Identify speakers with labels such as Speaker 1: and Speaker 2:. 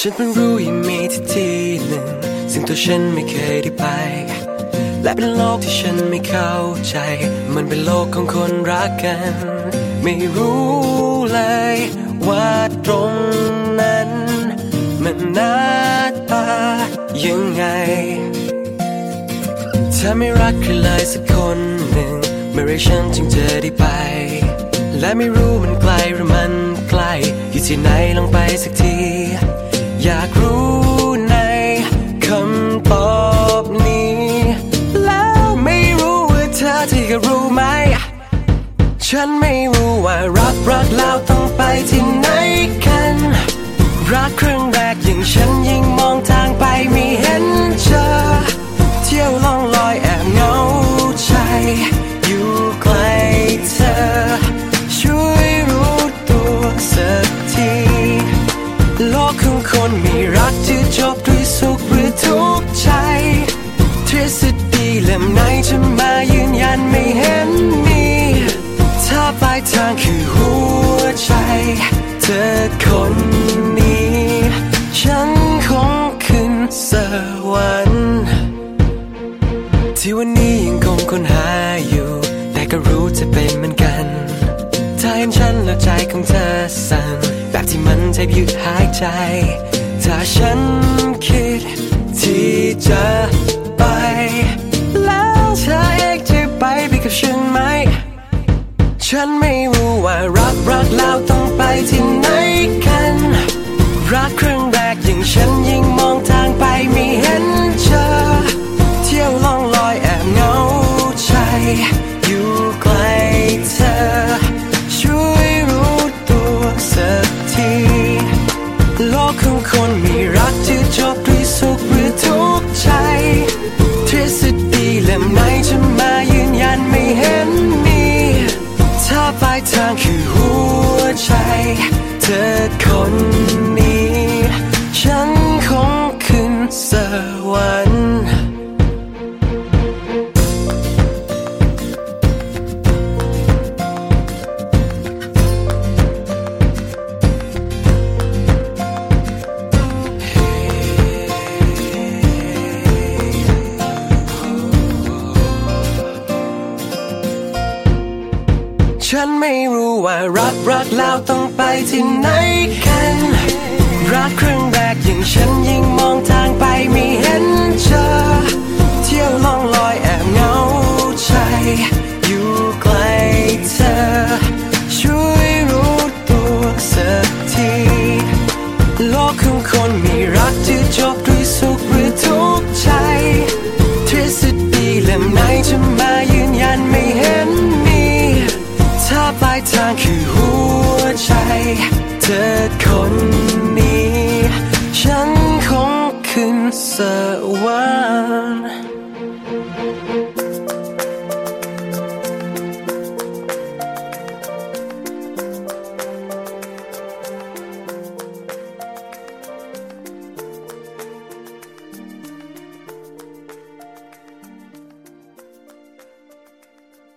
Speaker 1: ฉันเพิ่งรู้ยังมีที่ที่หนึ่งซึ่งตัวฉันไม่เคยได้ไป และเป็นโลกที่ฉันไม่เข้าใจ มันเป็นโลกของคนรักกัน ไม่รู้เลยว่าตรงนั้น มันหน้าตายังไง ถ้าไม่รักใครเลยสักคนหนึ่งเมื่อไรฉันจึงจะได้ไปและไม่รู้มันไกลหรือมันใกล้อยู่ที่ไหนลองไปสักที อยากรู้ในคำตอบนี้ แล้วไม่รู้ว่าเธอที่ก็รู้ไหม ฉันไม่รู้ว่ารักรักแล้วต้องไปที่ไหนกัน รักครั้งแรกยิ่งฉันยิ่งมองทางาปลายทางคือหัวใจ เธอคนนี้ ฉันคงขึ้นสวรรค์ที่วันนี้ยังคงค้นหาอยู่ แต่ก็รู้จะเป็นเหมือนกันถ้าเห็นฉันแล้วใจของเธอสั่นแบบที่มันแทบหยุดหายใจ ถ้าฉันคิดที่จะ ฉันไม่รู้ว่ารักรักแล้วต้องไปที่ไหนกัน รักครั้งแรกยิ่งฉันยิ่งมองาปลายทางคือหัวใจ เธอคนนี้ ฉันคงขึ้นสวรรค์ ฉันไม่รู้ว่ารักรักแล้วต้องไปที่ไหนกัน รักครั้งแรกอย่างฉันยิ่ง คือหัวใจ เธอคนนี้ ฉันคงขึ้นสวรรค์